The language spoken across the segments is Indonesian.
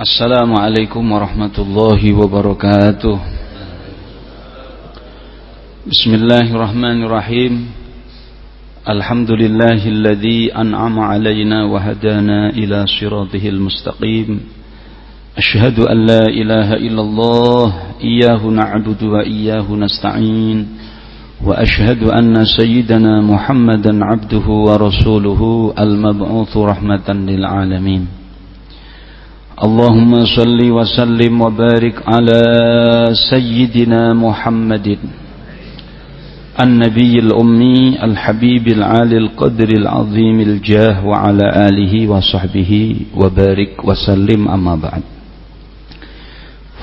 السلام عليكم ورحمة الله وبركاته بسم الله الرحمن الرحيم الحمد لله الذي أنعم علينا وهدانا إلى صراطه المستقيم أشهد أن لا إله إلا الله إياه نعبد وإياه نستعين وأشهد أن سيدنا محمدا عبده ورسوله المبعوث رحمة للعالمين اللهم صل وسلم وبارك على سيدنا محمد النبي الأمي الحبيب العالي القدر العظيم الجاه وعلى آله وصحبه وبارك وسلم أما بعد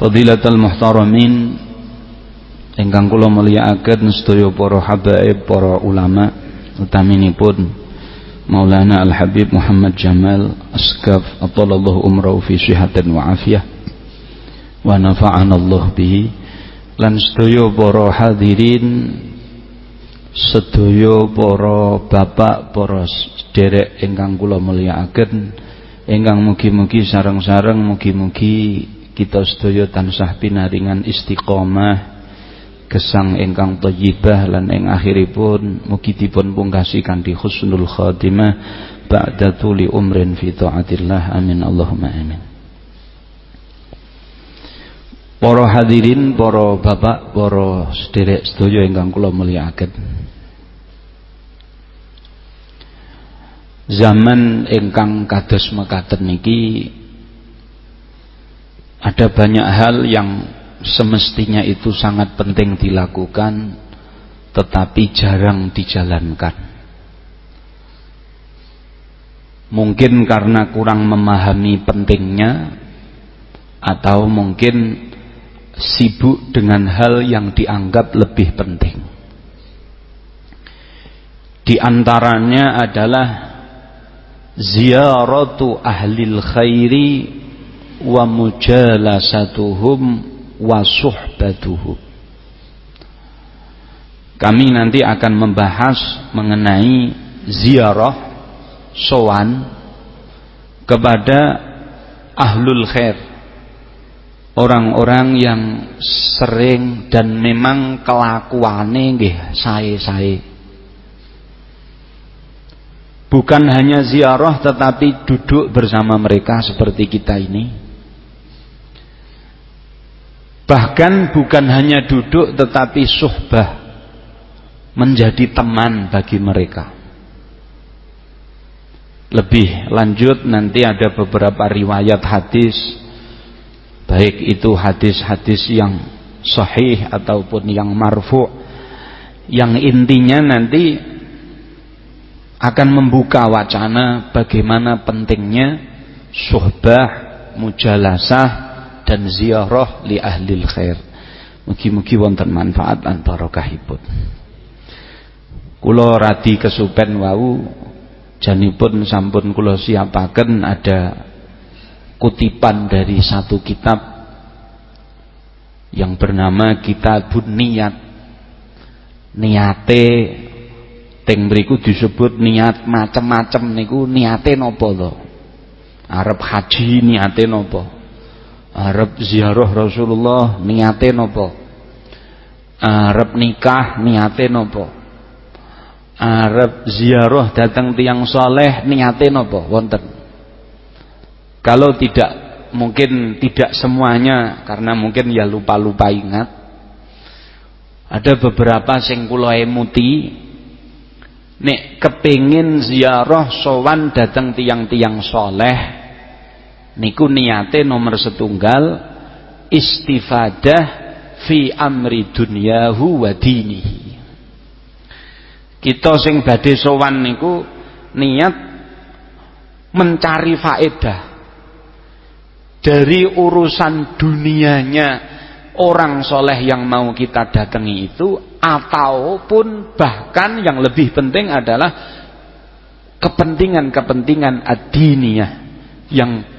فضيلة المحترمين ingkang kula mulyakaken sedaya para habaib para ulama utaminipun Maulana Al-Habib Muhammad Jamal Askaf Atalallahu umrahu fi syihatin wa afiyah Wa nafa'an Allah bihi Lan sedaya para hadirin Sedaya para bapak Para derek ingkang kula mulyakaken Ingkang mugi-mugi sareng-sareng Mugi-mugi kita sedaya tansah pinaringan istiqomah gesang ingkang thayyibah lan ing akhiripun mugi dipun pungkasi kanthi husnul khatimah ba'da tuli umrin fi taatillah. Amin. Allahumma amin. Para hadirin, para bapak, para sederek sedaya ingkang kula mulyakaken. Zaman ingkang kados mekaten niki ada banyak hal yang semestinya itu sangat penting dilakukan tetapi jarang dijalankan. Mungkin karena kurang memahami pentingnya atau mungkin sibuk dengan hal yang dianggap lebih penting. Di antaranya adalah ziaratu ahlil khairi wa mujalasatuhum wa suhbatuhu. Kami nanti akan membahas mengenai ziarah sowan kepada ahlul khair. Orang-orang yang sering dan memang kelakuane nggih sae-sae. Bukan hanya ziarah tetapi duduk bersama mereka seperti kita ini Bahkan bukan hanya duduk tetapi suhbah. Menjadi teman bagi mereka. Lebih lanjut nanti ada beberapa riwayat hadis. Baik itu hadis-hadis yang sahih ataupun yang marfu. Yang intinya nanti akan membuka wacana bagaimana pentingnya suhbah mujalasah dan ziarah li ahlil khair. Mugi-mugi wonten manfaat lan barokahipun. Kula radi kesupen wau janipun sampun kula siapaken ada kutipan dari satu kitab yang bernama Kitabun Niat. Niate teng mriku disebut niat macem-macem niku niate napa to? Arep haji niate napa? Arab ziarah Rasulullah niate nopo? Arab nikah niate nopo? Arab ziarah datang tiang soleh niate nopo? Wonten. Kalau tidak mungkin tidak semuanya karena mungkin ya lupa-lupa ingat. Ada beberapa sing kula emuti. Nek kepingin ziarah sowan datang tiang-tiang soleh niku niate nomor setunggal istifadah fi amri dunyahu wa dinihi. Kita sing badhe sowan niku niat mencari faedah dari urusan dunianya orang soleh yang mau kita datangi itu ataupun bahkan yang lebih penting adalah kepentingan-kepentingan ad-diniyah yang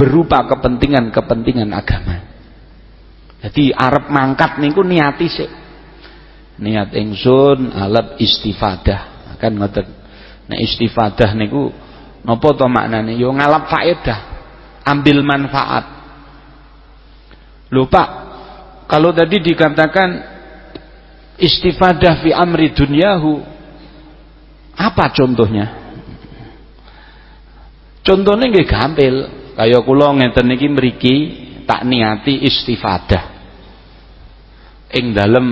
berupa kepentingan-kepentingan agama. Jadi Arab mangkat niku niati sih. Niat ingsun alat istifadah. Kan ngoten. Nek istifadah niku napa to maknane? Yo ngalap faedah. ambil manfaat. Lupa kalau tadi dikatakan istifadah fi amri dunyahu apa contohnya? Contohnya nggih gampil, kaya kula ngeten niki mriki tak niati istifadah. Ing dalem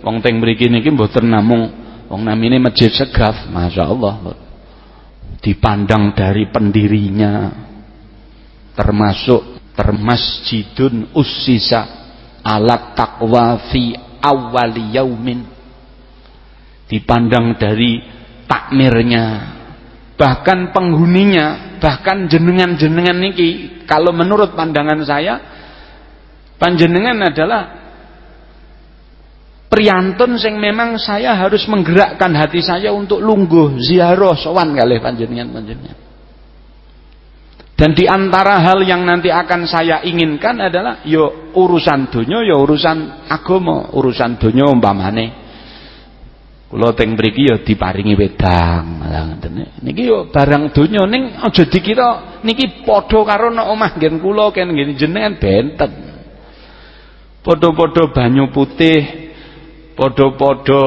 wong teng mriki niki mboten namung wong namine Masjid Segaf, masyaallah. Dipandang dari pendirinya termasuk termasjidun ussisa alat taqwa fi awwali yaumin dipandang dari takmirnya bahkan penghuninya bahkan jenengan-jenengan niki kalau menurut pandangan saya panjenengan adalah priyantun sing memang saya harus menggerakkan hati saya untuk lungguh ziarah sowan kali panjenengan panjenengan dan di antara hal yang nanti akan saya inginkan adalah yo urusan dunia yo urusan agama urusan dunia umpamane Kula teng mriki ya diparingi wedang. Niki yo barang donya ning aja dikira niki padha karo nek omah nggen kula ken nggen jenengan benten. Padha-padha banyu putih, padha-padha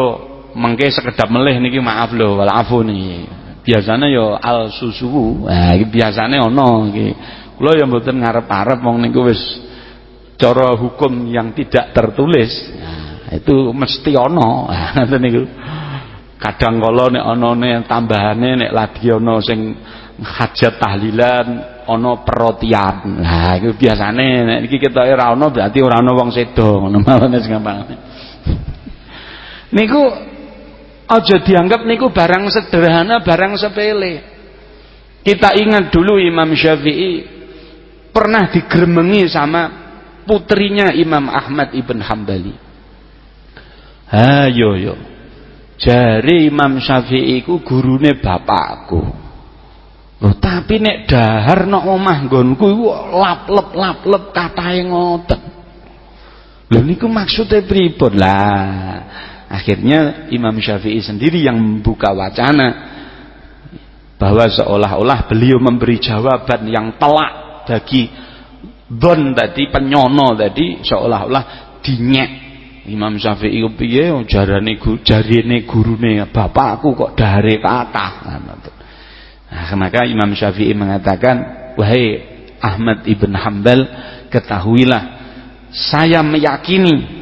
mengke sekedap melih niki maaf lho wal afu niki. Biasane yo al susu. Nah iki biasane ana iki. Kula ya mboten ngarep-arep wong niku wis cara hukum yang tidak tertulis. Nah, itu mesti ana ngoten niku. Kadang kala nek anane tambahane nek lagi ana sing hajat tahlilan ana perotian. Nah iku biasane nek iki ketoke ora ana berarti ora ana wong sedo. Ngono mawon gampang. Niku aja dianggap niku barang sederhana barang sepele. Kita ingat dulu Imam Syafi'i pernah digremengi sama putrinya Imam Ahmad ibn Hambali Ayo yo. Jari Imam Syafi'i ku gurune bapakku. Loh, tapi nek dahar nok omah nggonku iku lap-lep lap-lep katahe ngoten. Lho niku maksude pripun? Lah, akhirnya Imam Syafi'i sendiri yang membuka wacana bahwa seolah-olah beliau memberi jawaban yang telak bagi don tadi penyono tadi seolah-olah dinyek Imam Syafi'i piye jarane jarine gurune bapakku kok dare kathah. Nah, maka Imam Syafi'i mengatakan, "Wahai Ahmad ibn Hambal, ketahuilah saya meyakini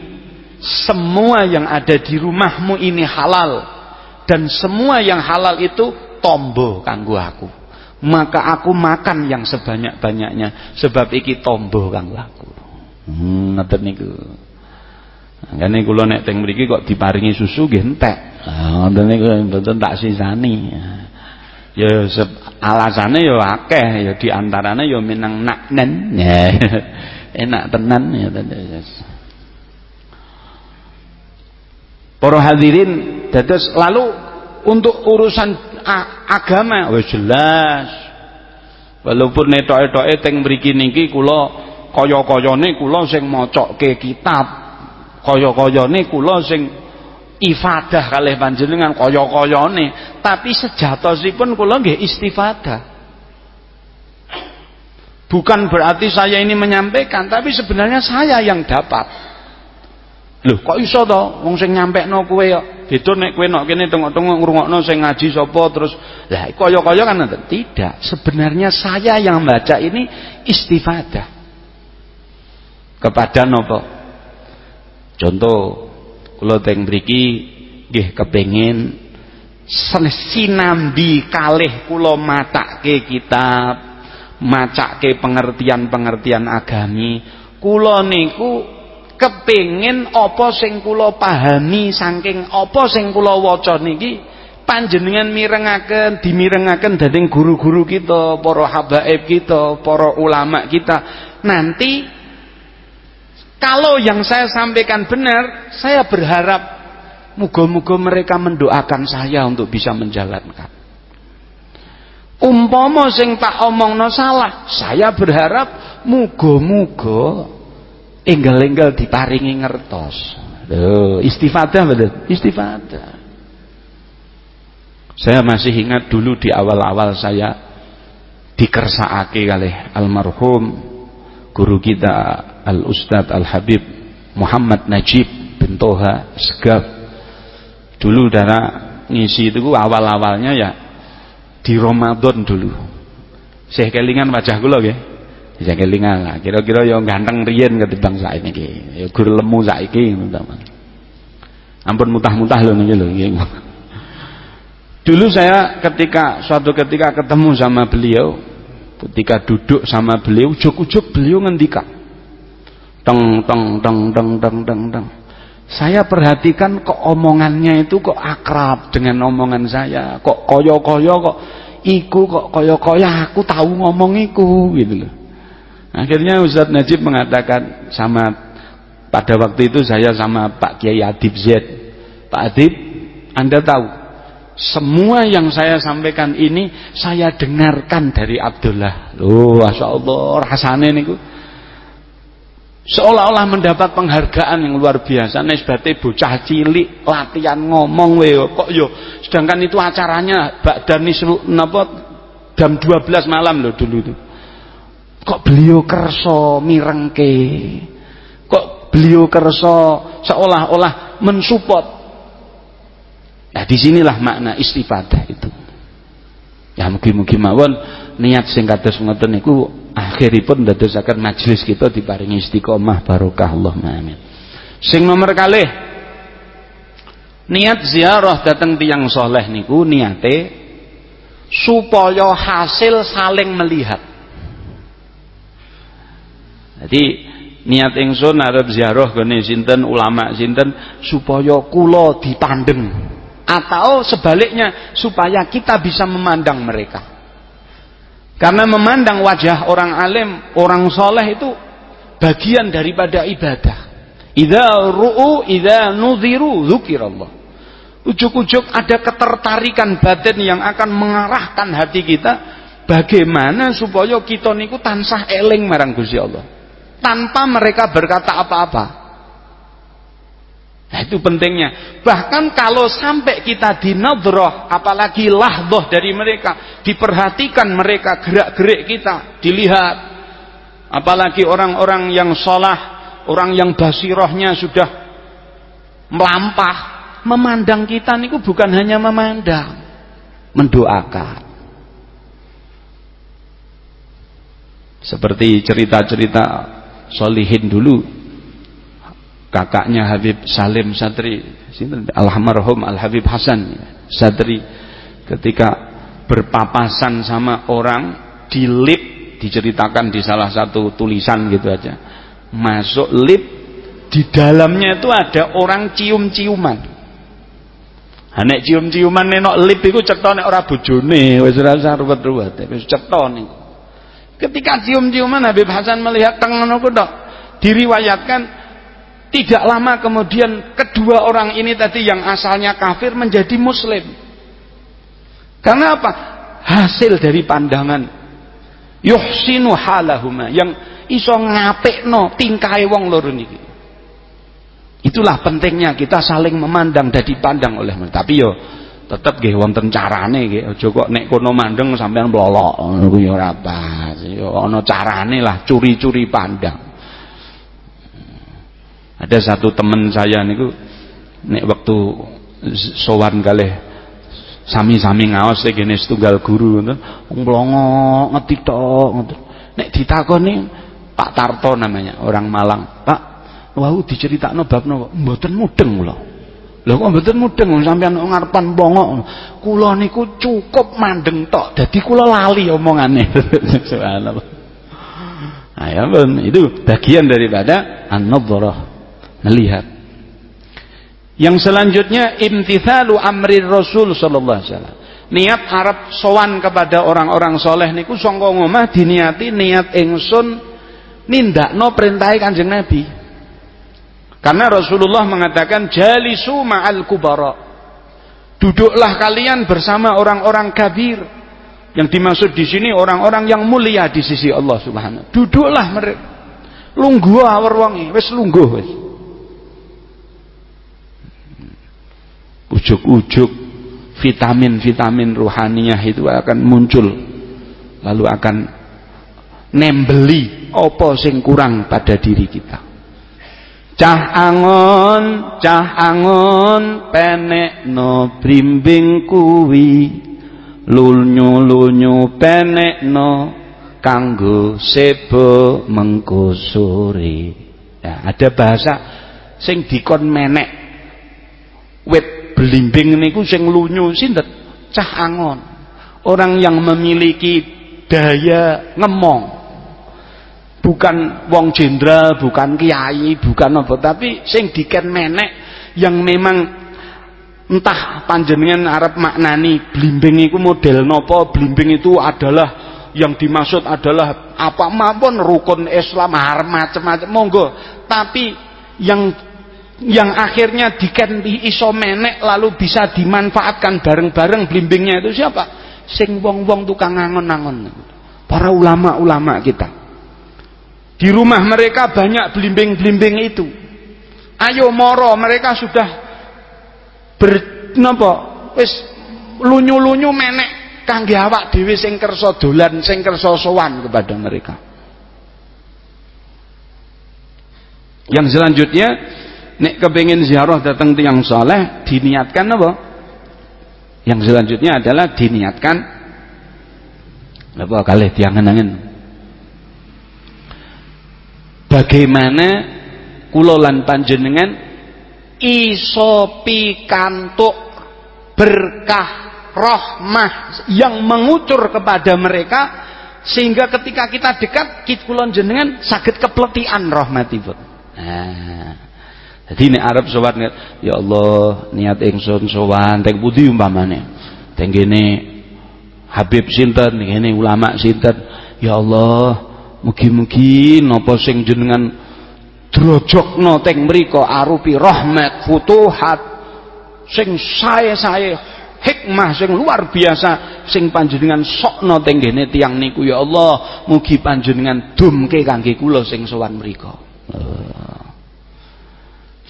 semua yang ada di rumahmu ini halal dan semua yang halal itu tombo kanggo aku. Maka aku makan yang sebanyak-banyaknya sebab iki tombo kanggo aku." Hmm, ngoten niku. Kene kula nek teng mriki kok diparingi susu nggih entek. Ah ngoten niku mboten tak sisani. Ya alasane ya akeh ya di antarane ya minang naknen. Ya. Enak tenan ya Para hadirin dados lalu untuk urusan agama wis jelas. Walaupun netok-etoke teng mriki niki kula kaya-kayane kula sing macokke kitab kaya-kayane kula sing ifadah kalih panjenengan kaya-kayane. Tapi sejatosipun kula nggih istifadah. Bukan berarti saya ini menyampaikan tapi sebenarnya saya yang dapat. Loh kok iso to? Wong sing nyampekno kowe kok. Beda nek kowe nok kene tengok-tengok ngrungokno sing ngaji sapa terus lah kaya-kaya kan tidak. Sebenarnya saya yang baca ini istifadah. Kepada nopo Contoh kula teng mriki nggih kepengin sinambi kalih kula matake kitab, macake pengertian-pengertian agami, kula niku kepengin apa sing kula pahami saking apa sing kula waca niki panjenengan mirengaken dimirengaken dening guru-guru kita, para habaib kita, para ulama kita. Nanti kalau yang saya sampaikan benar, saya berharap muga-muga mereka mendoakan saya untuk bisa menjalankan. Umpama sing tak omongno salah, saya berharap muga-muga enggal-enggal diparingi ngertos. Loh, istifadah betul, istifadah. Saya masih ingat dulu di awal-awal saya dikersakake kalih almarhum guru kita Al Ustadz Al Habib Muhammad Najib bin Toha Segaf. Dulu dana ngisi itu awal-awalnya ya di Ramadan dulu. Saya kelingan wajah kula nggih. Saya kelingan lah. Kira-kira yang ganteng riyen ketimbang saiki. Ya guru lemu saiki teman ampun mutah-mutah lho niki lho dulu saya ketika suatu ketika ketemu sama beliau ketika duduk sama beliau ujuk-ujuk beliau ngendika teng teng teng teng teng teng teng. Saya perhatikan kok omongannya itu kok akrab dengan omongan saya. Kok koyo-koyo kok iku kok koyo-koyo aku tahu ngomong iku gitu loh. Akhirnya Ustadz Najib mengatakan sama pada waktu itu saya sama Pak Kiai Adib Z Pak Adib Anda tahu semua yang saya sampaikan ini saya dengarkan dari Abdullah. Loh Masya Allah rasanya niku seolah-olah mendapat penghargaan yang luar biasa. Nisbate bocah cilik latihan ngomong we kok yo. Sedangkan itu acaranya dan nisru napa jam 12 malam loh dulu itu. Kok beliau kerso mirengke? Kok beliau kerso seolah-olah mensupport? Nah di sinilah makna istifadah itu. Ya mungkin-mungkin mawon niat sing kados ngoten niku akhiripun ndadosaken majelis kita diparingi istiqomah barokah Allahumma amin. Sing nomor kalih niat ziarah datang tiang soleh niku niate supaya hasil saling melihat. Jadi niat ingsun arep ziarah gone sinten ulama sinten supaya kula dipandeng atau sebaliknya supaya kita bisa memandang mereka. Karena memandang wajah orang alim, orang soleh itu bagian daripada ibadah. Idza ru'u, idza nudhiru, dzukirallah. Ujuk-ujuk ada ketertarikan batin yang akan mengarahkan hati kita bagaimana supaya kita niku tansah eling marang Gusti Allah. Tanpa mereka berkata apa-apa. Nah itu pentingnya. Bahkan kalau sampai kita dinadroh, apalagi lahdoh dari mereka, diperhatikan mereka gerak-gerik kita, dilihat. Apalagi orang-orang yang sholah, orang yang basirohnya sudah melampah, memandang kita niku bukan hanya memandang, mendoakan. Seperti cerita-cerita solihin dulu kakaknya Habib Salim Satri almarhum Al Habib Hasan Satri ketika berpapasan sama orang di lip diceritakan di salah satu tulisan gitu aja. Masuk lip di dalamnya itu ada orang cium-ciuman. Nek cium-ciuman nenok lip itu cetha nek ora bojone wis ora usah ruwet-ruwet. Wis cetha ketika cium-ciuman Habib Hasan melihat tangan aku dok diriwayatkan tidak lama kemudian kedua orang ini tadi yang asalnya kafir menjadi muslim. Karena apa? Hasil dari pandangan yuhsinu halahuma yang iso ngapikno tingkai wong loro niki. Itulah pentingnya kita saling memandang dan dipandang oleh. Tapi yo tetep nggih wonten carane nggih. Aja kok nek kono mandeng sampean blolok ngono ya ora. Yo ana carane lah curi-curi pandang. Ada satu teman saya niku nek waktu sowan kalih sami-sami ngaos gene setunggal guru ngoten mlongo ngeti tok ngoten. Nek ditakoni Pak Tarto namanya, orang Malang. Pak, wau diceritakno bab napa? Mboten mudeng kula. Lha kok mboten mudeng sampean ngarepan mlongo. Kula niku cukup mandeng tok. Dadi kula lali omongane. Subhanallah. Nah, ya, itu bagian daripada melihat yang selanjutnya imtithalu amri Rasul sallallahu alaihi wasallam. Niat Arab sowan kepada orang-orang soleh niku sangka ngomah diniati niat ingsun nindakno perintah Kanjeng Nabi. Karena Rasulullah mengatakan jalisu ma'al kubara. Duduklah kalian bersama orang-orang kabir. Yang dimaksud di sini orang-orang yang mulia di sisi Allah Subhanahu duduklah mereka. Lungguh awar wangi. Wis lungguh wis ujuk-ujuk vitamin-vitamin ruhaniyah itu akan muncul. Lalu akan nembeli apa sing kurang pada diri kita. Cah angon cah angon penek no blimbing kuwi. Lunyu lunyu penek no kanggo sebo mengko ya, ada bahasa sing dikon menek. Wit blimbing niku sing lunyu sinten cah angon. Orang yang memiliki daya ngemong. Bukan wong jenderal, bukan kiai, bukan apa, tapi sing diken menek yang memang entah panjenengan Arab maknani blimbing itu model nopo, blimbing itu adalah yang dimaksud adalah apa maupun rukun Islam macam-macam monggo. Tapi yang yang akhirnya diken iso menek lalu bisa dimanfaatkan bareng-bareng blimbingnya itu siapa sing wong-wong tukang angon-angon para ulama-ulama kita di rumah mereka banyak belimbing-belimbing itu. Ayo moro mereka sudah ber napa wis lunyu-lunyu menek kangge awak dhewe sing kersa dolan, sing kersa sowan kepada mereka. Yang selanjutnya nek kepengin ziarah datang tiang soleh diniatkan apa? Yang selanjutnya adalah diniatkan apa? Kali tiangan-angan bagaimana kula lan panjenengan iso pikantuk berkah rahmah yang mengucur kepada mereka sehingga ketika kita dekat kita kula jenengan sakit kepletian rahmatipun. Nah ini Arab sowan ya Allah niat ingsun sowan teng pundi umpamane teng kene Habib sinten ngene ulama sinten ya Allah Mugi-mugi napa sing jenengan drojokno teng mriku arupi rahmat, futuhat sing sae-sae hikmah sing luar biasa sing panjenengan sokno teng kene tiyang niku ya Allah mugi panjenengan dumke kangge kula sing sowan mriku.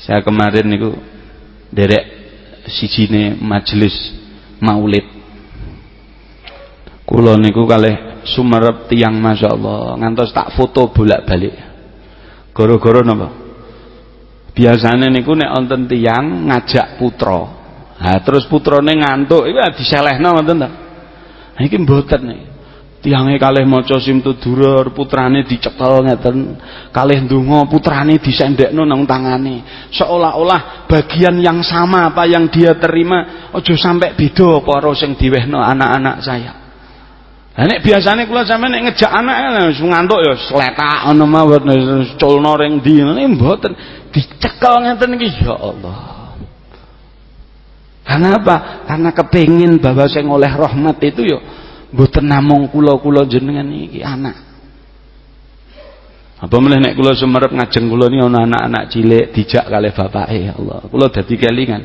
Saya kemarin niku derek sijine majelis maulid. Kula niku kalih sumerep tiang Masya Allah ngantos tak foto bolak-balik. Goro-goro napa? Biasanya niku nek wonten tiang ngajak putra. Nah, terus putrane ngantuk iku diselehno ngoten ta? Iki mboten nih tiangnya kalih maca simtudurur putrane dicekel ngeten kalih ndonga putrane disendekno nang tangane seolah-olah bagian yang sama apa yang dia terima ojo sampai beda apa sing diwehno anak-anak saya Lah nek biasane kula sampeyan nek ngejak anak wis ngantuk ya sletak ngono mawon culno ring ndi ngene mboten dicekel ngeten iki ya Allah. Karena apa? Karena kepingin bahwa saya oleh rahmat itu ya mboten namung kula-kula jenengan iki anak. Apa meneh nek kula sumerep ngajeng kula ni ana anak-anak cilik dijak kalih bapake ya Allah. Kula dadi kelingan.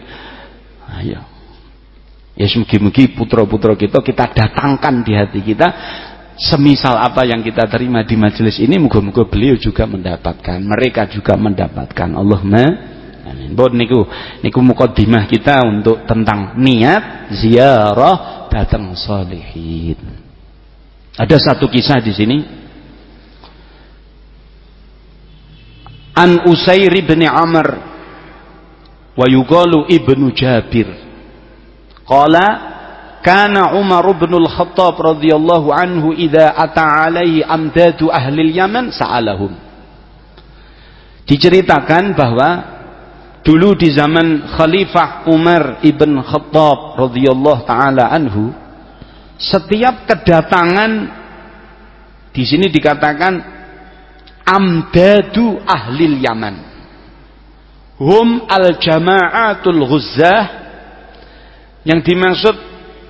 Ayo. Ya mugi-mugi putra-putra kita kita datangkan di hati kita semisal apa yang kita terima di majelis ini moga-moga beliau juga mendapatkan, mereka juga mendapatkan. Allahumma amin. Buat niku niku mukadimah kita untuk tentang niat ziarah datang salihin. Ada satu kisah di sini. An Usair bin Amr wa yuqalu ibnu Jabir Qala kana Umar bin Al-Khattab radhiyallahu anhu idza ata alaihi amdadu ahli Yaman sa'alahum. Diceritakan bahwa dulu di zaman Khalifah Umar ibn Khattab radhiyallahu taala anhu setiap kedatangan di sini dikatakan amdadu ahli Yaman. Hum al jama'atul ghuzzah. Yang dimaksud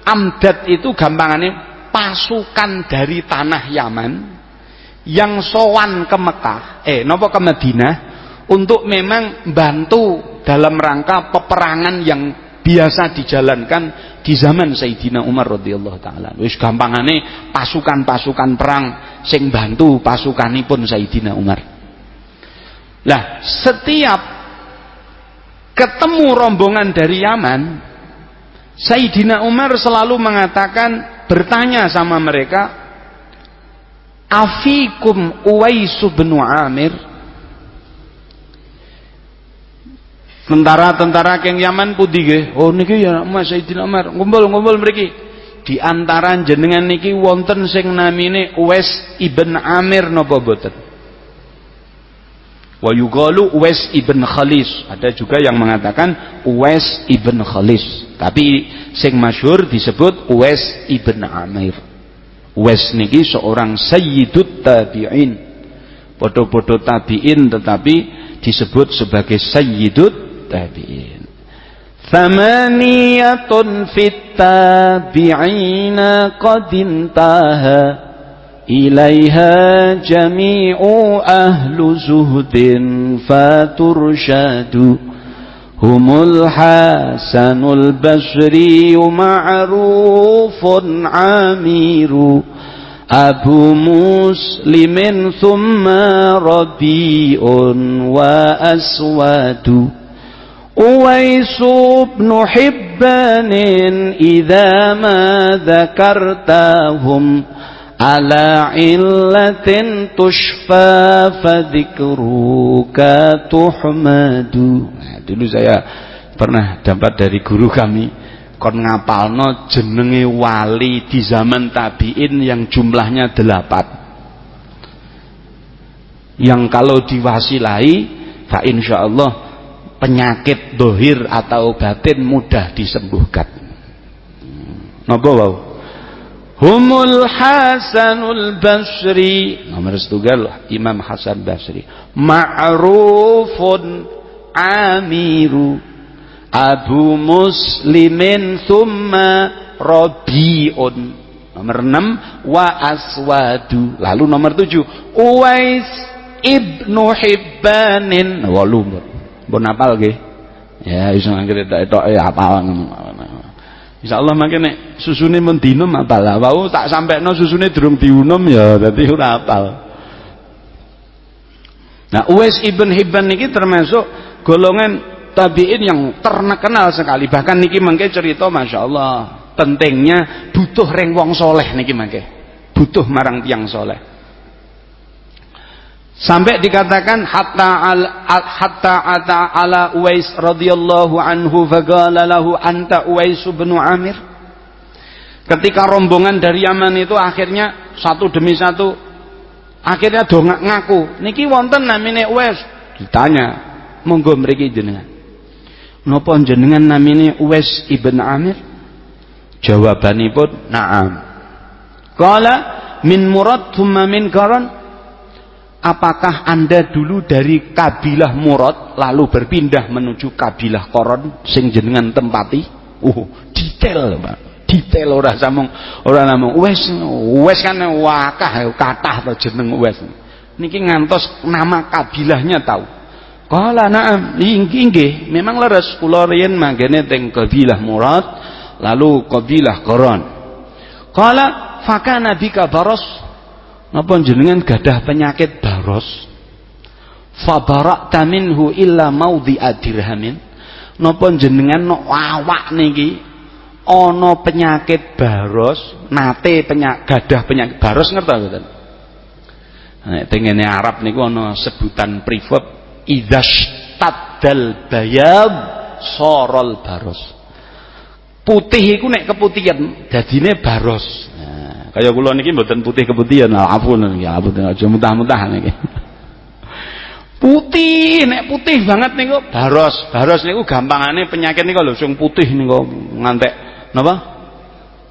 amdad itu gampangannya pasukan dari tanah Yaman yang sowan ke Mekah, eh nopo ke Madinah untuk memang bantu dalam rangka peperangan yang biasa dijalankan di zaman Sayyidina Umar radhiyallahu taala. Wis gampangane pasukan-pasukan perang sing bantu pasukanipun Sayyidina Umar. Lah, setiap ketemu rombongan dari Yaman, Sayyidina Umar selalu mengatakan bertanya sama mereka afikum Uwais bin Amir tentara-tentara keng Yaman putih nggih? Oh niki ya Mas Sayyidina Umar ngumpul-ngumpul mriki. Di antara jenengan niki wonten sing namine Uwais ibn Amir napa boten? Wa yugalu Uwais ibn Khalis. Ada juga yang mengatakan Uwais ibn Khalis. Tapi sing masyhur disebut Uwais ibn Amir. Uwais niki seorang sayyidut tabi'in. Podo-podo tabi'in tetapi disebut sebagai sayyidut التابعين. ثمانية في التابعين قد انتهى. إليها جميع أهل زهد فترشد. هم الحسن البشري معروف عامر أبو مسلم ثم ربيع وأسود. أويس بن حبان إذا ما ذكرتهم على علة تشفى فذكرك تحمد nah, dulu saya pernah dapat dari guru kami kon ngapalno jenenge wali di zaman tabiin yang jumlahnya delapan yang kalau diwasilai fa insyaallah penyakit dohir atau batin mudah disembuhkan. Napa wau? Humul hasanul basri. Nomor setunggal Imam Hasan Basri. Ma'rufun amiru. Abu Muslimin thumma Rabi'un. Nomor 6 wa aswadu. Lalu nomor 7 Uwais ibnu Hibbanin. Walu Mbok napal nggih. Ya iso anggere tok-tok ya apal Insyaallah mangke nek susune mun dinum apal. Wau tak sampekno susune durung diunum ya dadi ora apal. Nah, Uwais ibn Hibban niki termasuk golongan tabi'in yang terkenal sekali. Bahkan niki mangke cerita Masya Allah pentingnya butuh reng wong soleh niki mangke. Butuh marang tiang soleh. Sampai dikatakan hatta al, hatta ata ala Uwais radhiyallahu anhu faqala lahu anta Uwais bin Amir. Ketika rombongan dari Yaman itu akhirnya satu demi satu akhirnya do ngaku, niki wonten namine Uwais. Ditanya, monggo mriki jenengan. Napa jenengan namine Uwais ibn Amir? Jawabanipun, "Na'am." Qala min murad thumma min karan apakah anda dulu dari kabilah Murad lalu berpindah menuju kabilah Koron sing jenengan tempati? Uh detail Pak. Detail ora samung ora namung. Wes wes kan wakah kathah to jeneng wes. Niki ngantos nama kabilahnya tahu kala na'am inggih memang leres. Kula riyen manggene teng kabilah Murad lalu kabilah Koron. Kala fakana bika baros Napa jenengan gadah penyakit baros? Fabarakta minhu illa maudhi'a dirhamin. Napa jenengan no awak niki ana penyakit baros, nate penyak, gadah penyakit baros ngerti mboten? Nek tengene Arab niku ana sebutan privat idzastadal bayab sorol baros. Putih iku nek keputihan dadine baros. Kaya kula niki mboten putih keputihan, afun niki, afun aja mutah-mutah niki. Putih, nek putih banget niku baros. Baros niku gampangane penyakit niku lho sing putih niku ngantek napa?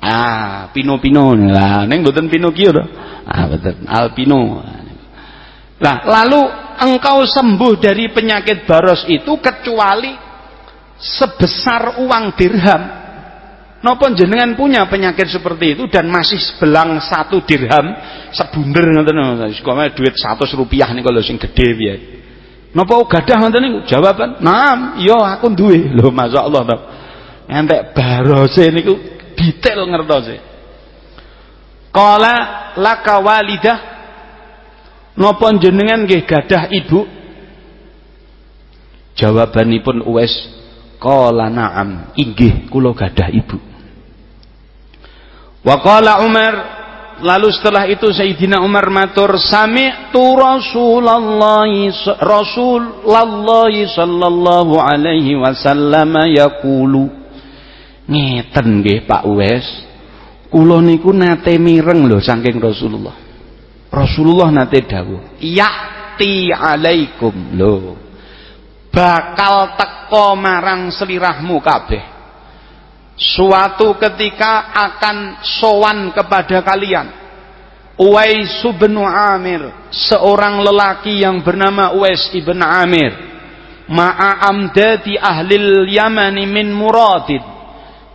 Ah, pino-pino lah, ning mboten Pinocchio to. Ah, betul, albino. Nah, lalu engkau sembuh dari penyakit baros itu kecuali sebesar uang dirham Napa jenengan punya penyakit seperti itu dan masih belang satu dirham sebunder ngoten duit 100 rupiah nih kalau sing gede piye. Napa gadah ngoten niku? Jawaban, "Naam, iya aku duwe." Lho masyaallah to. Entek barose niku detail ngertose. Qala laka walidah Napa jenengan nggih gadah ibu? Jawabanipun Uwais, qala na'am, inggih kula gadah ibu. Wa qala Umar lalu setelah itu Sayyidina Umar matur sami'tu Rasulullah Rasulullah sallallahu alaihi wasallam yaqulu. Ngeten nggih Pak Uwes kula niku nate mireng lho saking Rasulullah. Rasulullah nate dawuh ya'ti alaikum. Lho bakal teko marang selirahmu kabeh suatu ketika akan sowan kepada kalian. Uwais bin Amir seorang lelaki yang bernama Uwais ibn Amir. Ma'a amdati ahlil Yamani min muradid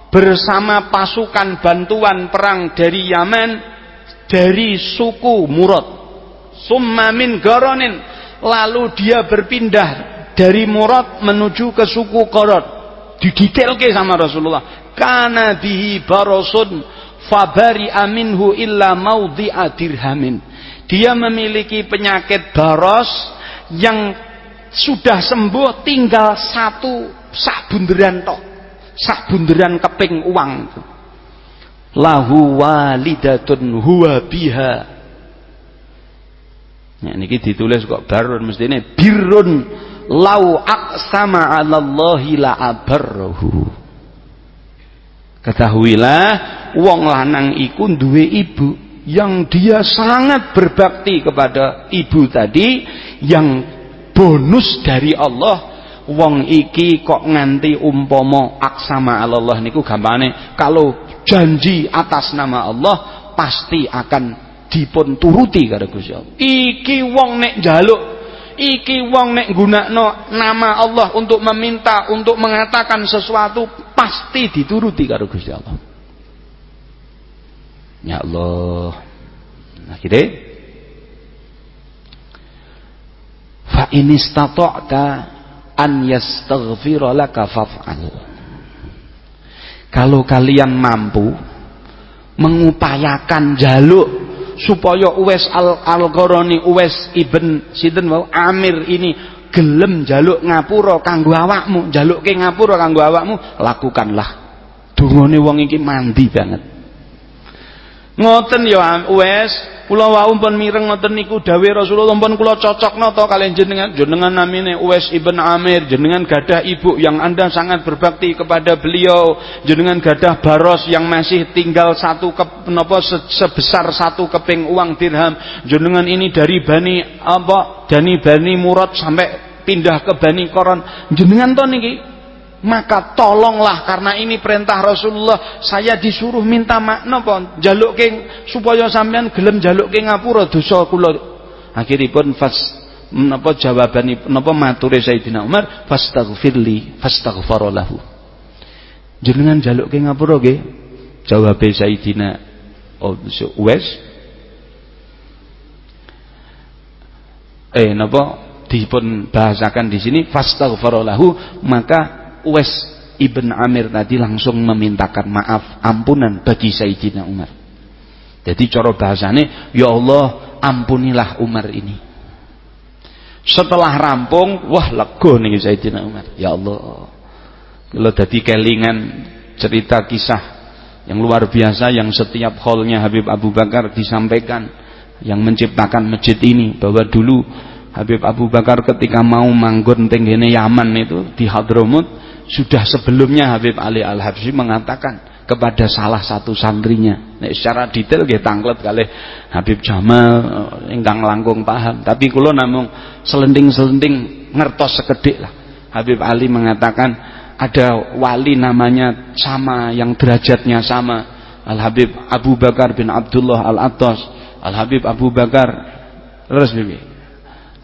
bersama pasukan bantuan perang dari Yaman dari suku Murad. Summa min Garonin lalu dia berpindah dari Murad menuju ke suku Qarad didetailke sama Rasulullah. Kana bihi barosun fabari aminhu illa maudhi'a dirhamin. Dia memiliki penyakit baros yang sudah sembuh tinggal satu sak bunderan tok. Sak bunderan keping uang. Lahu walidatun huwa biha. Ya, niki ditulis kok barun mestine birrun lau aqsama 'ala Allahi la abarrahu. Ketahuilah wong lanang iku duwe ibu yang dia sangat berbakti kepada ibu tadi yang bonus dari Allah wong iki kok nganti umpomo aksama Allah niku gampane kalau janji atas nama Allah pasti akan dipun turuti karo Gusti Allah. Iki wong nek njaluk iki wong nek gunakno nama Allah untuk meminta untuk mengatakan sesuatu pasti dituruti karo Gusti Allah. Ya Allah. Akhirnya fa in istata'ta an yastaghfira laka faf'al. Kalau kalian mampu mengupayakan jaluk supaya Uwais al Al-Qarani Uwais ibn sinten Amir ini gelem jaluk ngapura kanggo awakmu jalukke ngapura kanggo awakmu lakukanlah. Dungane wong iki mandi banget. Ngoten ya Uwais Kula wau pun mireng ngoten niku dawuh Rasulullah pun kula cocokno to kalian jenengan jenengan namine Uwais ibn Amir jenengan gadah ibu yang Anda sangat berbakti kepada beliau jenengan gadah baros yang masih tinggal satu ke, napa sebesar satu keping uang dirham. Jenengan ini dari Bani apa dari Bani Murad sampai pindah ke Bani Koron. Jenengan to niki maka tolonglah karena ini perintah Rasulullah. Saya disuruh minta makna pon jaluk king supaya sampean gelem jaluk king ngapura dosa kula. Akhiripun fas menapa jawabane menapa mature Sayyidina Umar fastaghfirli fastaghfara lahu jenengan jaluk king ngapura nggih? Jawabe Sayyidina Uwais. Eh napa dipun bahasakan di sini fastaghfara lahu maka Uwais ibn Amir tadi langsung memintakan maaf ampunan bagi Sayyidina Umar. Jadi cara bahasane ya Allah ampunilah Umar ini. Setelah rampung wah lego nih Sayyidina Umar. Ya Allah. Kalau jadi kelingan cerita kisah yang luar biasa yang setiap holnya Habib Abu Bakar disampaikan yang menciptakan masjid ini bahwa dulu Habib Abu Bakar ketika mau manggon tenggene Yaman itu di Hadramut sudah sebelumnya Habib Ali Al-Habsyi mengatakan kepada salah satu santrinya. Nek secara detail nggih tanglet kali Habib Jamal eh, ingkang langkung paham, tapi kula namung selending-selending ngertos sekedhik lah. Habib Ali mengatakan ada wali namanya sama yang derajatnya sama. Al Habib Abu Bakar bin Abdullah Al Attas, Al Habib Abu Bakar terus bibi.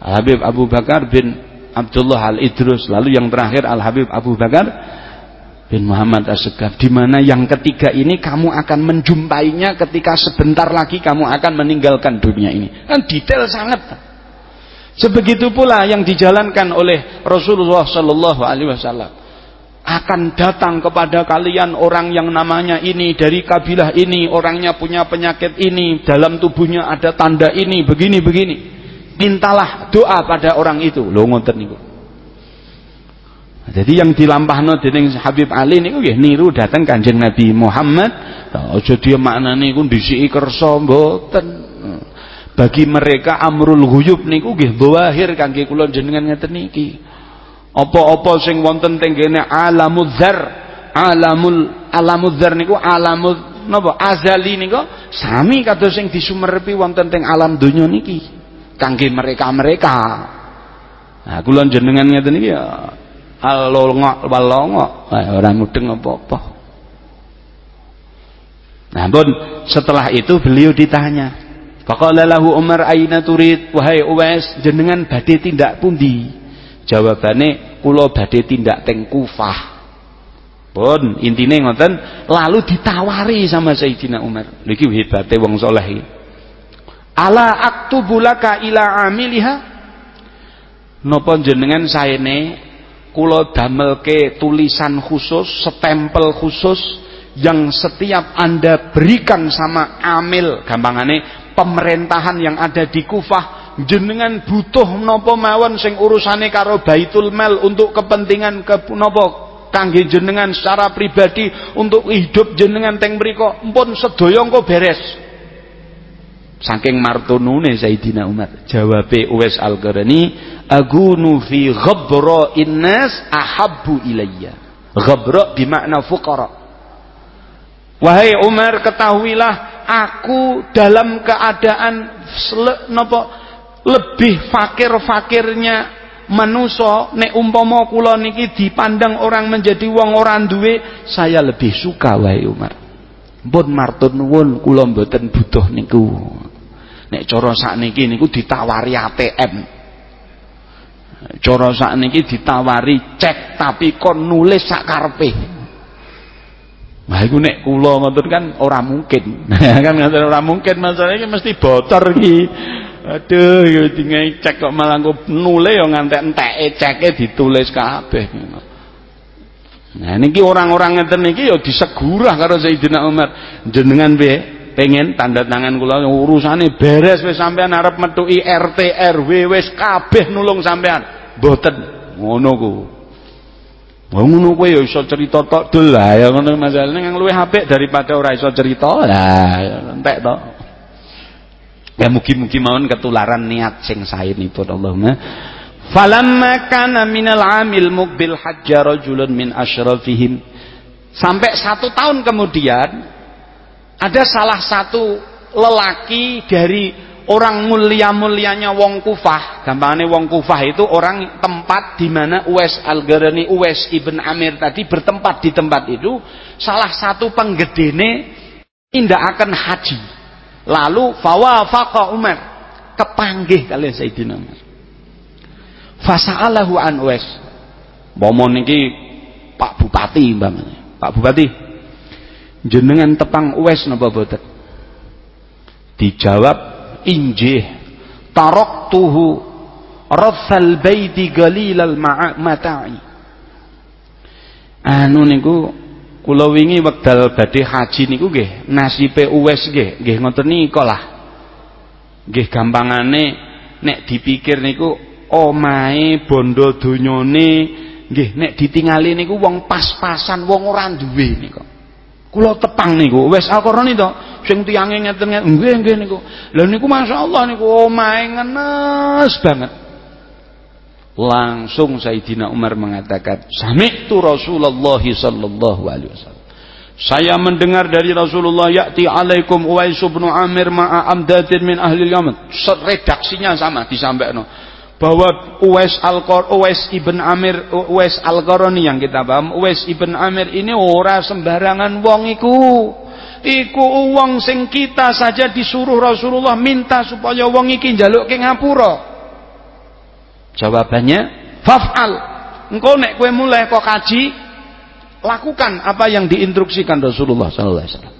Al Habib Abu Bakar bin Abdullah Al-Idrus lalu yang terakhir Al-Habib Abu Bakar bin Muhammad As-Segaf. Di mana yang ketiga ini kamu akan menjumpainya ketika sebentar lagi kamu akan meninggalkan dunia ini. Kan detail sangat. Sebegitu pula yang dijalankan oleh Rasulullah Sallallahu Alaihi Wasallam. Akan datang kepada kalian orang yang namanya ini dari kabilah ini orangnya punya penyakit ini dalam tubuhnya ada tanda ini begini begini mintalah doa pada orang itu lo ngoten niku Jadi yang dilampahno dening Habib Ali niku nggih niru dateng Kanjeng Nabi Muhammad. Aja dia maknane iku ndisiki kersa mboten. Bagi mereka amrul ghuyub niku nggih dhahir kangge kula jenengan ngeten niki. Apa-apa sing wonten teng kene alamul dzar, alamul alamul dzar niku alamul napa azali niku sami kados sing disumerepi wonten teng alam donya niki. Kangge mereka-mereka. Nah, kula jenengan ngeten niki ya alongok orang mudeng apa-apa. Namun setelah itu beliau ditanya faqala lahu Umar aina turid? Wahai Uwais jenengan badhe tindak pundi? Jawabane kula badhe tindak teng Kufah. Pun intine ngoten lalu ditawari sama Sayyidina Umar. Niki hebate wong ala aktubulaka ila amiliha? Napa jenengan saene kula damelke tulisan khusus, stempel khusus yang setiap Anda berikan sama amil gampangane pemerintahan yang ada di Kufah jenengan butuh nopo mawon sing urusane karo Baitul Mal untuk kepentingan ke nopo kangge jenengan secara pribadi untuk hidup jenengan teng mriku? Pun sedaya engko beres saking martunune Sayyidina Umar. Jawabe Uwais Al-Qarni agunu fi ghabra innas ahabbu ilayya. Ghabra bimakna fuqara. Wahai Umar ketahuilah aku dalam keadaan napa lebih fakir-fakirnya manusa nek umpama kula niki dipandang orang menjadi wong orang duwe saya lebih suka wahai Umar pun martun nuwun kula mboten butuh niku nek cara sakniki niku ditawari ATM Cara sakniki ditawari cek tapi kon nulis sak karepe. Nah iku nek kula ngoten kan ora mungkin. kan ngoten ora mungkin masalah iki mesti bocor iki. Aduh ya cek kok malah kok nulis ya ngantek enteke ceke ditulis kabeh. Nah niki orang-orang ngeten niki ya disegurah karo Sayyidina Umar. Jenengan piye? pengen tanda tangan kula urusane beres wis sampean arep metuki RT RW wis kabeh nulung sampean. Mboten. Ngono ku. Wong ngono kowe ya iso cerita tok. Dul lah ya ngono masalahnya yang luwih apik daripada ora iso cerita. Lah entek tok. Ya mugi-mugi mawon ketularan niat sing sae nipun Allahumma falamma kana minal amil mukbil hajja rajulun min asyrafihim sampai satu tahun kemudian ada salah satu lelaki dari orang mulia-mulianya wong Kufah. Gampangane wong Kufah itu orang tempat di mana Uwais Al-Gharani, Uwais Ibn Amir tadi bertempat di tempat itu salah satu penggedene akan haji. Lalu fawafaqa Umar kepanggih kali Sayyidina Umar. Fasa'alahu an Uwais. Bomo niki Pak Bupati umpamanya. Pak Bupati, jenengan tepang uwes napa boten dijawab injih taraktuhu rathal baiti galilal mata'i anu niku kula wingi wekdal badhe haji niku nggih nasibe uwes nggih nggih ngoten nika lah nggih gampangane nek dipikir niku omahe bondo donyane nggih nek ditingali niku wong pas-pasan wong ora duwe niku Kula tepang niku, wis Al-Qur'an itu sing tiyange ngeten nggih nggih niku. Lha niku masyaallah niku omahe ngenes banget. Langsung Sayyidina Umar mengatakan, "Sami'tu Rasulullah sallallahu alaihi wasallam." Saya mendengar dari Rasulullah ya'ti alaikum Uwais bin Amir ma'a amdatin min ahli Yaman. Redaksinya sama disampaikan bahwa Uwais al Uwais ibn Amir Uwais al Qarani yang kita paham Uwais ibn Amir ini ora sembarangan wong iku. Iku wong sing kita saja disuruh Rasulullah minta supaya wong iki njaluk ke ngapura. Jawabannya faf'al. Engkau nek kue mulai kok kaji lakukan apa yang diinstruksikan Rasulullah sallallahu alaihi wasallam.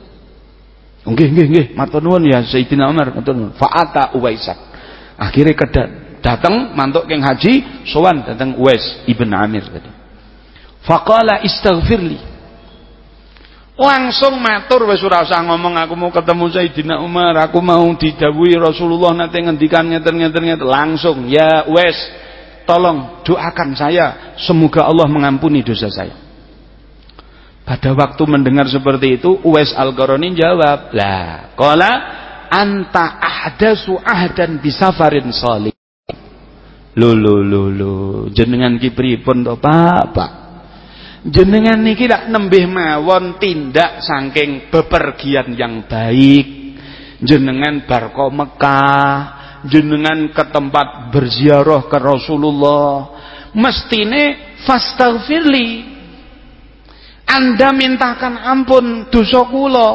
Nggih nggih nggih. Matur nuwun ya Sayyidina Umar matur nuwun. Fa'ata Uwaisan. Akhirnya kedan datang mantuk keng haji sowan datang Uwais ibn Amir tadi faqala istaghfirli. Langsung matur wis ora usah ngomong aku mau ketemu Sayyidina Umar aku mau didhawuhi Rasulullah nanti ngendikan ngeten ngeten ngeten. Langsung ya Uwais tolong doakan saya semoga Allah mengampuni dosa saya. Pada waktu mendengar seperti itu Uwais Al-Qarani jawab lah qala anta ahdasu ahdan bisafarin salih lo lo lo lo jenengan ki pripun to Pak? Pak. Jenengan niki dak nembih mawon tindak saking bepergian yang baik. Jenengan bar Mekah. Jenengan ke tempat berziarah ke Rasulullah. Mestine fastaghfirli. Anda mintakan ampun dosa kula.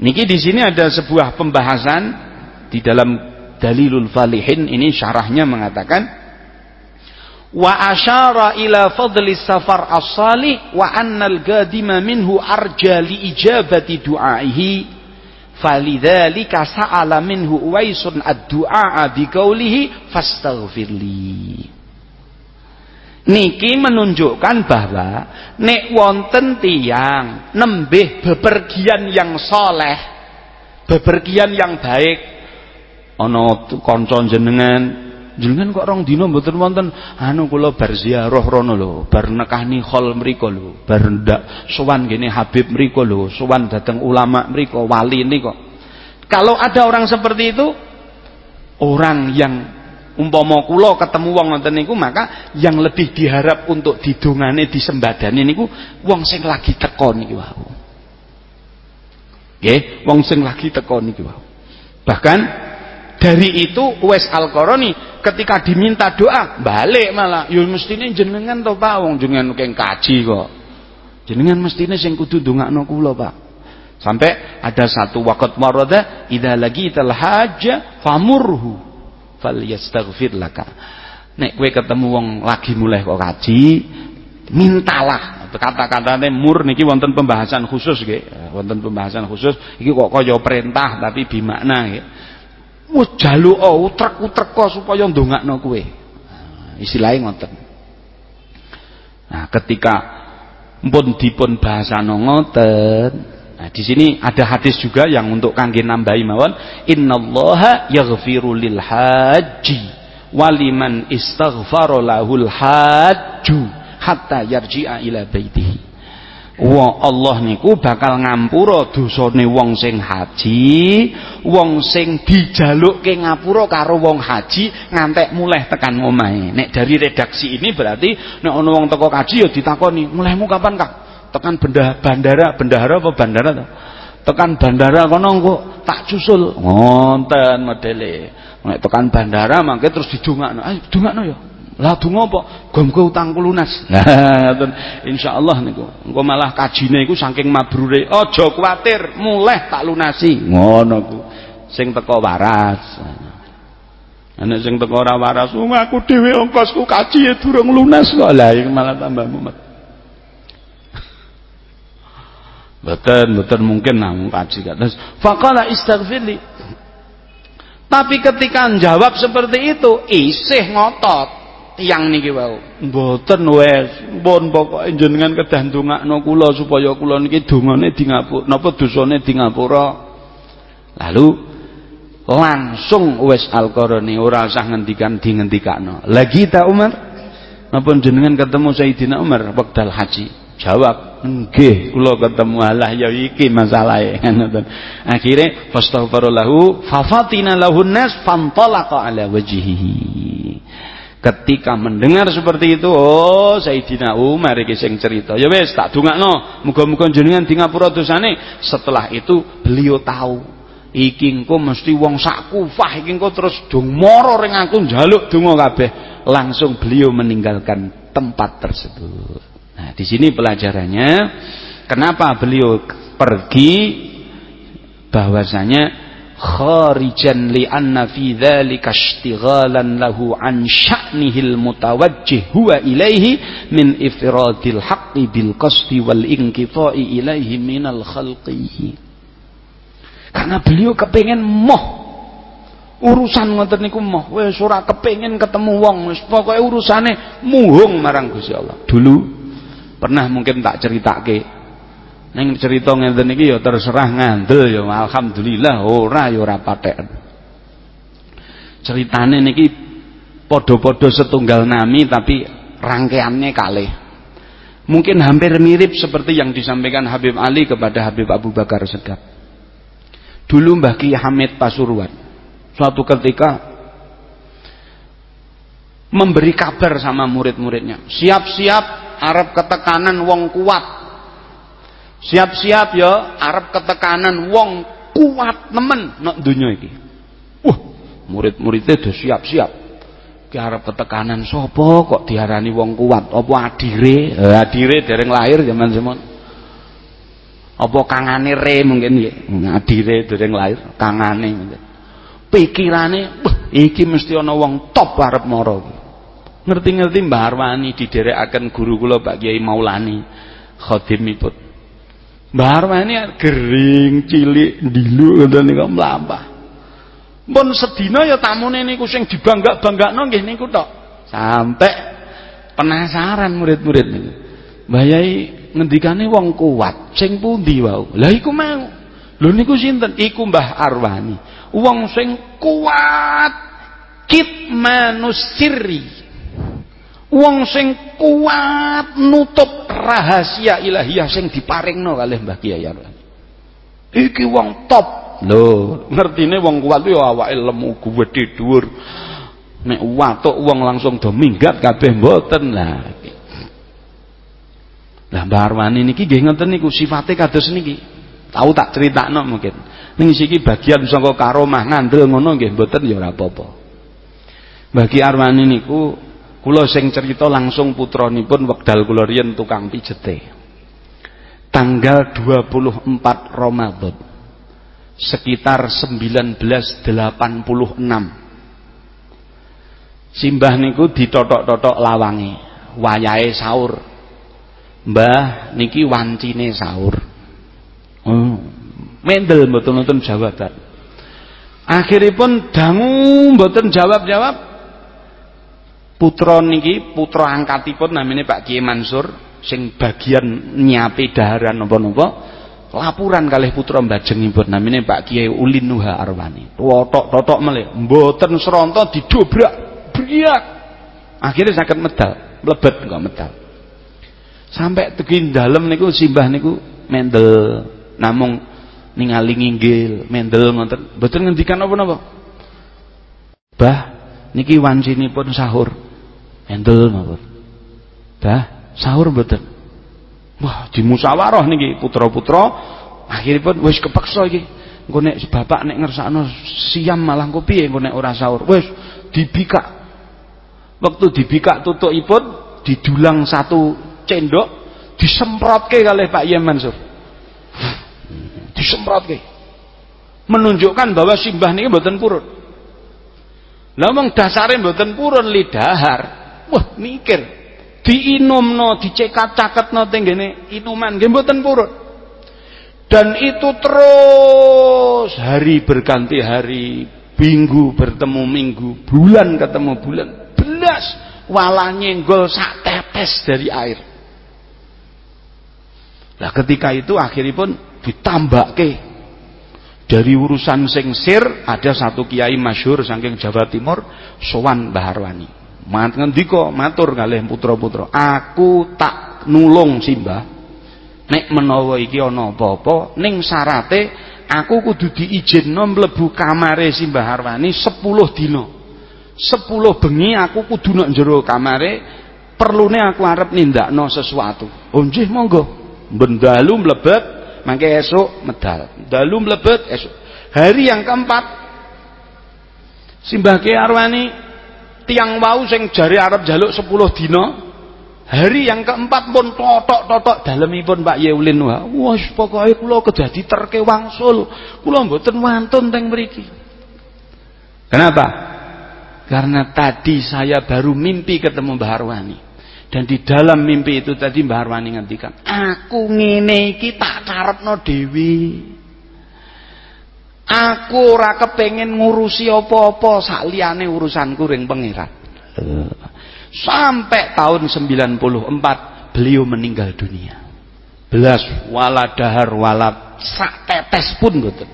Niki di sini ada sebuah pembahasan di dalam dalilul falihin ini syarahnya mengatakan wa asyara ila fadli safar as-salih wa annal gadima minhu arja li ijabati du'aihi Falidzalika sa'ala minhu Uwaisun ad-du'a biqaulihi fastaghfirli. Niki menunjukkan bahwa nek wonten tiyang nembih bepergian yang soleh, bepergian yang baik, ana kanca jenengan. Jenengan kok rong dina mboten wonten? Anu kula bar ziarah rono lho bar nekani hol mriku lho bar ndak sowan gene Habib mriku lho sowan dateng ulama mriku wali kok. kalau ada orang seperti itu orang yang umpama kula ketemu wong ngoten niku maka yang lebih diharap untuk didongane disembadani niku wong sing lagi teko niki wau. Nggih wong sing lagi teko niki wau. Bahkan dari itu Uwais Al-Qarani ketika diminta doa balik malah. Yo mestine jenengan to Pak? Wong jenengan keng kaji kok. Jenengan mestine sing kudu ndongakno kula Pak. Sampai ada satu waqt marada idza lagi tal hajja famurhu falyastaghfir laka. Nek kowe ketemu wong lagi mulai kok kaji mintalah. Kata-katane mur niki wonten pembahasan khusus nggih. Wonten pembahasan khusus. Iki kok kaya perintah tapi bimakna nggih wis jaluk utrek-utrek supaya ndongakno. Nah, istilahnya ngoten. Nah, ketika pun dipun bahasano ngoten. Nah, di sini ada hadis juga yang untuk kangge nambahi mawon, innallaha yaghfiru lil haji waliman istaghfara lahul hajju hatta yarji'a ila baitihi. Wong Allah niku bakal ngampura dosane wong sing haji, wong sing dijalukke ngapura karo wong haji ngantek mulai tekan omahe. Nek dari redaksi ini berarti nek ana wong teko kaji ya ditakoni, "Mulaimu kapan, Kak?" Tekan benda bandara, bendahara apa bandara to? Tekan bandara kono engko tak cusul. Ngoten modele. Nek tekan bandara mangke terus didongakno. Ayo dongakno ya. Lah donga apa? Gomgo utangku lunas. Nah, ngoten insyaallah niku. Engko malah kajine iku saking mabrure. Aja kuwatir, muleh tak lunasi. Ngono ku. Sing teko waras. Ana sing teko ora waras, wong aku dhewe ongkosku kaji ya durung lunas kok. Lah iki malah tambah mumet. Betul, betul mungkin namun kaji. Terus faqala istaghfirli. Tapi ketika jawab seperti itu, isih ngotot tiang niki wau. Mboten wes. Pun pokoke jenengan kedah ndongakno kula supaya kula niki dongane di ngapura napa dosane di lalu langsung wes Al-Qarani ora usah ngendikan di lagi ta Umar? Napa jenengan ketemu Sayyidina Umar wekdal haji? Jawab nggih kula ketemu. Allah ya iki masalahe. Ngoten. Akhire fastaghfara lahu fafatina lahun nas fantalaqa ala wajhihi Ketika mendengar seperti itu, oh Sayyidina Umar iki sing cerita. Ya wis tak dongakno, muga-muga jenengan di ngapura dosane. Setelah itu beliau tahu iki engko mesti wong sak Kufah iki engko terus dong moro ring aku njaluk donga kabeh. Langsung beliau meninggalkan tempat tersebut. Nah, di sini pelajarannya kenapa beliau pergi bahwasanya kharijan li anna fi dzalika ishtighalan lahu an sya'nihil mutawajjih huwa ilaihi min ifradil haqqi bil qasdi wal inqita'i ilaihi minal khalqi karena beliau kepengen moh. Urusan ngoten niku moh. Wis ora kepengin ketemu wong. Wis pokoke urusane muhung marang Gusti Allah. Dulu pernah mungkin tak ceritake Neng cerita ngeten iki ya terserah ngandel ya alhamdulillah ora ya ora patheken. Ceritane niki podo-podo setunggal nami tapi rangkaiannya kalih. Mungkin hampir mirip seperti yang disampaikan Habib Ali kepada Habib Abu Bakar Segaf. Dulu Mbah Ki Hamid Pasuruan suatu ketika memberi kabar sama murid-muridnya, siap-siap Arab ketekanan wong kuat. Siap-siap ya Arab ketekanan wong kuat nemen nak dunia iki. Wah, murid-muridnya sudah siap-siap. Ki arep ketekanan sapa kok diarani wong kuat? Apa adire? Eh, adire dereng lahir zaman semon. Apa kangane re mungkin nggih? Adire dereng lahir kangane pikirane iki mesti ana wong top arep mara ngerti-ngerti Mbah Arwani diderekaken guru kula Pak Kiai Maulani khadimipun Mbah Arwani gering cilik ndilu ngoten niku mlampah Mun sedina ya tamune niku sing dibangga-banggakno nggih niku tok. Sampai penasaran murid-murid niku. Mbah ngendikane wong kuat, sing pundi wau? Lah iku mau. Lho niku sinten? Iku Mbah Arwani. Wong sing kuat kit manusiri. Wong sing kuat nutup rahasia ilahiyah sing diparingno kalih Mbah Kiai Arwani. Iki wong top Lho, ngertine wong kuat yo awake lemu gedhe dhuwur. Nek watuk wong langsung do minggat kabeh mboten lah. Lah Mbah Arwani niki nggih ngoten niku sifate kados niki. Tahu tak critakno mungkin. Ning siki bagian saka karomah ngandel ngono nggih mboten ya ora apa-apa. Bagi Arwani niku kula sing cerita langsung putranipun wekdal kula riyen tukang pijete. Tanggal 24 Ramadan sekitar 1986 simbah niku ditotok-totok lawangi wayahe sahur. Mbah niki wancine sahur. Oh, mendel mboten-mboten jawaban akhiripun dangu mboten jawab-jawab putra niki putra angkatipun namanya Pak Kiai Mansur sing bagian nyapi daharan napa-napa laporan kalih putra mbajengipun namine Pak Kiai Ulin Nuha Arwani. Totok-totok melih, mboten seronto didobrak, briak. Akhirnya sakit medal, mlebet kok medal. Sampai tekin dalem niku simbah niku mendel namung ningali nginggil, mendel ngoten. Mboten ngendikan apa-napa. Bah, niki wancinipun sahur. Mendel mawon. Bah, sahur mboten. Wah, dimusyawarah niki putra-putra akhiripun wis kepeksa iki. Engko nek bapak nek ngersakno siam malah engko piye engko nek ora sahur. Wis dibikak. Waktu dibikak tutukipun didulang satu cendok disemprotke kalih Pak Yem Mansur. Disemprotke. Menunjukkan bahwa simbah niki mboten purun. Lah wong dasare mboten purun lidahar. Wah, mikir. Diinumno dicekat-caketno tenggene inuman nggih purun. Dan itu terus hari berganti hari minggu bertemu minggu bulan ketemu bulan belas walah nyenggol sak tetes dari air. Nah ketika itu akhirnya pun ditambahke dari urusan sing sir ada satu kiai masyhur saking Jawa Timur sowan Baharwani Mat ngendika matur kalih putra-putra, aku tak nulung Simbah. Nek menawa iki ana apa-apa ning syarate aku kudu diizinno mlebu kamare Simbah Harwani 10 dina. 10 bengi aku kudu nang jero kamare perlune aku arep nindakno sesuatu. Oh nggih monggo. Bendalu mlebet mangke esuk medal. Dalu mlebet esuk. Hari yang keempat Simbah Ki Arwani tiang wau sing jari Arab jaluk 10 dina hari yang keempat pun totok-totok dalemipun Pak Yeulin. Wah pokoke kula kedadi terke wangsul. Kula mboten wantun teng mriki. Kenapa? Karena tadi saya baru mimpi ketemu Mbah Arwani dan di dalam mimpi itu tadi Mbah Arwani ngendikan aku ngene iki tak karepno Aku ora kepengin ngurusi apa-apa urusan urusanku ring pangeran. Sampai tahun 94 beliau meninggal dunia. Belas wala dahar wala sak tetes pun mboten.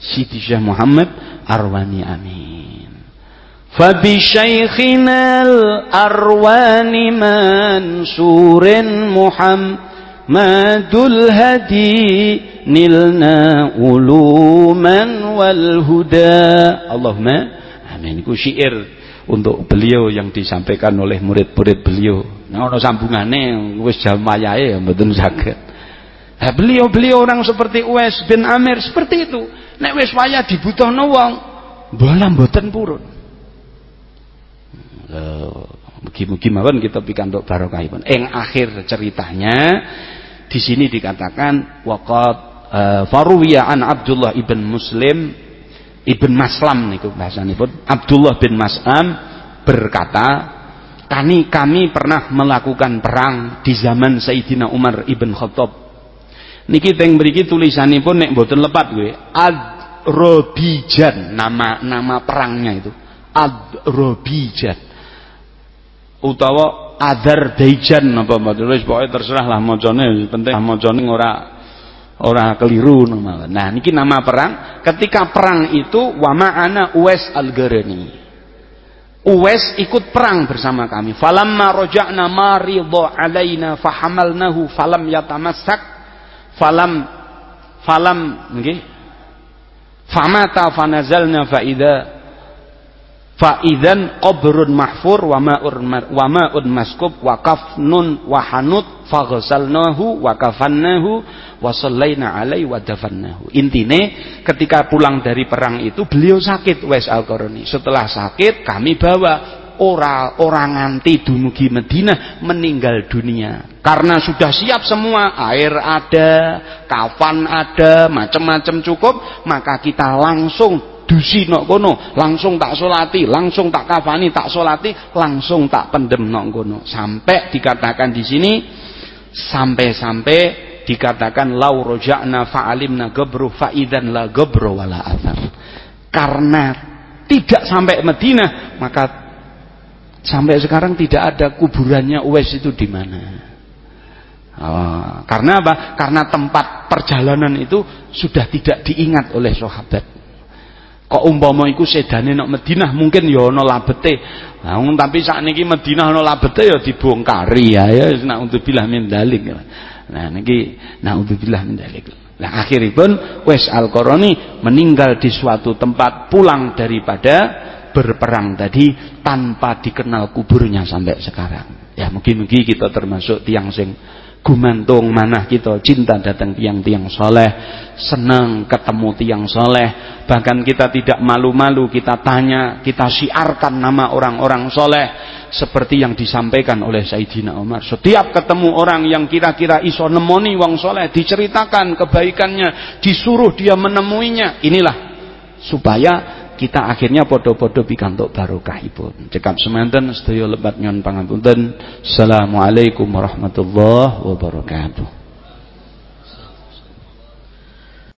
Siti Syekh Muhammad Arwani Amin. Fa bi syaikhinal arwani mansurin Muhammad madul hadi nilna uluman wal huda. Allahumma amin. Ku syair untuk beliau yang disampaikan oleh murid-murid beliau. Nah ono sambungane wis jamayae mboten saged. Nah, beliau-beliau orang seperti Uwais bin Amir seperti itu. Nek wis waya dibutuhno wong bola mboten purun. Mugi-mugi mawon kita pikantuk barokahipun. Ing akhir ceritanya di sini dikatakan waqat uh, an Abdullah ibn Muslim ibn Maslam niku bahasanipun. Abdullah bin Maslam berkata, kami kami pernah melakukan perang di zaman Sayyidina Umar ibn Khattab. Niki teng mriki tulisanipun nek mboten lepat gue Ad-Robijan nama nama perangnya itu. Ad-Robijan utawa Azerbaijan apa mboten wis pokoke terserah lah macane penting macane ora ora keliru. Nah niki nama perang ketika perang itu wa ma'ana Uwais Al-Gharani. Ikut perang bersama kami. Falamma raja'na maridha alaina fahamalnahu falam yatamassak falam falam nggih famata fanazalna fa idza fa idzan qabrun mahfur wa ma'un maskub wa kafnun wa hanut faghsalnahu wa kafannahu wa sallaina alai wa dafannahu. Intine ketika pulang dari perang itu beliau sakit Wes Al-Qarni. Setelah sakit kami bawa ora orang nganti dumugi Madinah meninggal dunia. Karena sudah siap semua air ada kafan ada macam-macam cukup maka kita langsung dusi nok kono langsung tak solati langsung tak kafani tak solati langsung tak pendem nok kono. Sampai dikatakan di sini sampai-sampai dikatakan lau rojakna fa'alimna gebru fa'idan la gebru wala athar. Karena tidak sampai Madinah maka sampai sekarang tidak ada kuburannya Uwais itu di mana. Oh, karena apa? karena tempat perjalanan itu sudah tidak diingat oleh sahabat Kok umpama iku sedane nek Madinah mungkin ya ana labete. Nah, tapi sakniki Madinah ana labete ya dibongkari ya ya untuk bilah min dalik. Nah niki naudzubillah min dalik. Nah akhiripun wes Al-Qarani meninggal di suatu tempat pulang daripada berperang tadi tanpa dikenal kuburnya sampai sekarang. Ya mungkin-mungkin kita termasuk tiang sing gumantung manah kita cinta datang tiang-tiang soleh senang ketemu tiang soleh. Bahkan kita tidak malu-malu kita tanya kita siarkan nama orang-orang soleh seperti yang disampaikan oleh Sayyidina Umar setiap ketemu orang yang kira-kira iso nemoni wong soleh diceritakan kebaikannya disuruh dia menemuinya inilah supaya kita akhirnya podo-podo pikantuk barokahipun. Cekap semanten sedaya lebat nyon pangapunten. Assalamualaikum warahmatullahi wabarakatuh.